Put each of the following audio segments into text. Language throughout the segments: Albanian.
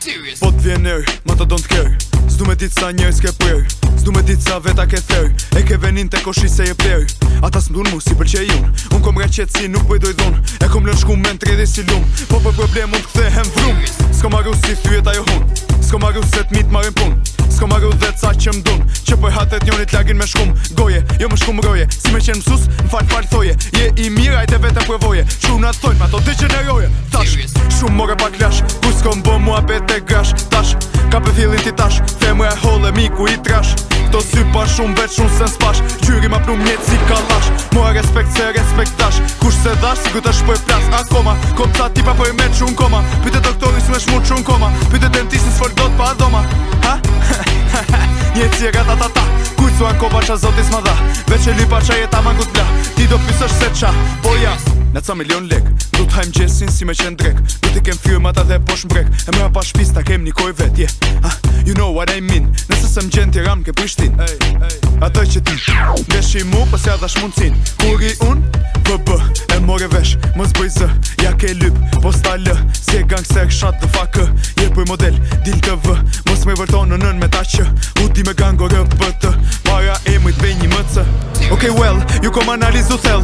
Po të nërë, ma të donë të kërë Zdu me ditë sa njërës ke përë Zdu me ditë sa veta ke thërë E ke venin të koshi se je përë Ata së mdunë mu si pëlqe i unë Unë kom reqetë si nuk bëjdoj dhunë E kom lën shku me në të si lunë Po për problem mund të këthe hem vrumë Sko ma si thujet ajo hunë Sko ma se t'mit marim punë Sko ma dhe t'sa sa që mdunë Që për hatet njonit lagin me shkumë Goje, jo më shkumë roje Si me qenë mësus, më falë falë thoje Je i mira i të provoje Që unë ma to dhe që në roje Muhabet e grash, tash, ka për fillin ti tash Femë e hole, miku i trash Këto sy pa shumë veç shumë se nspash Qyri ma plumë njëtë si ka lash Mua respekt se respekt tash Kush se dash, si këtë është shpoj plas A koma, kom ca tipa për me qënë koma Pyte doktorin së me shmu qënë koma Pyte dentisin së fërk do të pa dhoma Ha? Ha? si e gata ta ta Kujtë su a koma qa zotis ma dha Veç e lipa qa jeta ma ngut Ti do pysësht se qa, po janë Në ca milion lek Du t'hajmë gjesin si me qenë drek Du t'i kem firma ta dhe posh mbrek E mra pa shpis ta kem një koj vet yeah. ha, You know what I mean Nëse se më gjenë t'i ramë, ke prishtin hey, hey, Atoj që ti Veshi mu pas po ja dhash mundësin Kuri un bë E more vesh Mos bëj zë Ja ke lyp Po s'ta lë Si e gangster Shut dhe fakë Je për model Dil të vë Mos me vërtonë në nën me ta që U di me gangore për të Ok well, ju kom analizu thell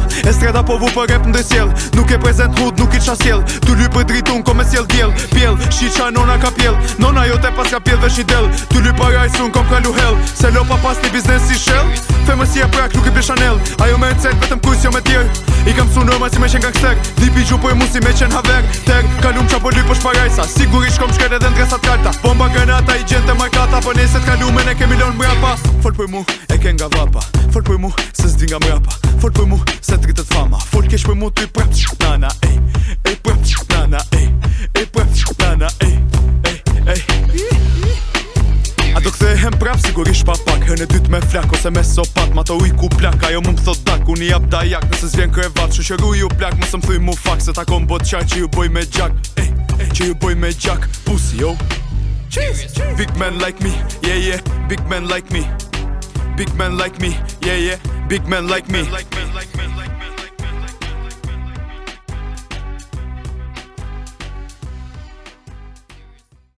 E po vu përrep në dresjell Nuk e prezent hud, nuk i qa sjell Ty ljup për dritu në kom e sjell djell Pjell, shi qa nona ka pjell Nona jote pas ka pjell dhe shi del Ty ljup a rajsu kom kralu hell Se lo pa pas një biznes si shell Famous si e prak, nuk i Chanel Ajo me në cek, vetëm kujës jo me tjerë I kam su nërma si me qenë gangster Dhip i gjupo i mu si me qenë haver Tek, kalum qa po lyp është parajsa Sigur i shkom shkret edhe në dresat karta Bomba granata i gjente markata Po nëjse t'kalu me ne kemi lonë mrapa Fol për mu, e ke nga vapa Fol për mu, se zdi nga mrapa Fol për mu, se t'rit e fama Fol kesh për mu, t'i prap nana Ej, ej prap nana sigurisht pa pak Hën e dyt me flak ose me sopat Ma të uj ku plak Ajo më më thot dak Unë i ap da jak Nëse vjen kër e vat Shushë ju plak Më së më thuj mu fak Se ta kom bot qaj Që ju boj me gjak Ej, ej Që ju boj me gjak Pusë jo Cheers Big man like me Yeah, yeah Big man like me Big man like me Yeah, yeah Big man like me Big man like me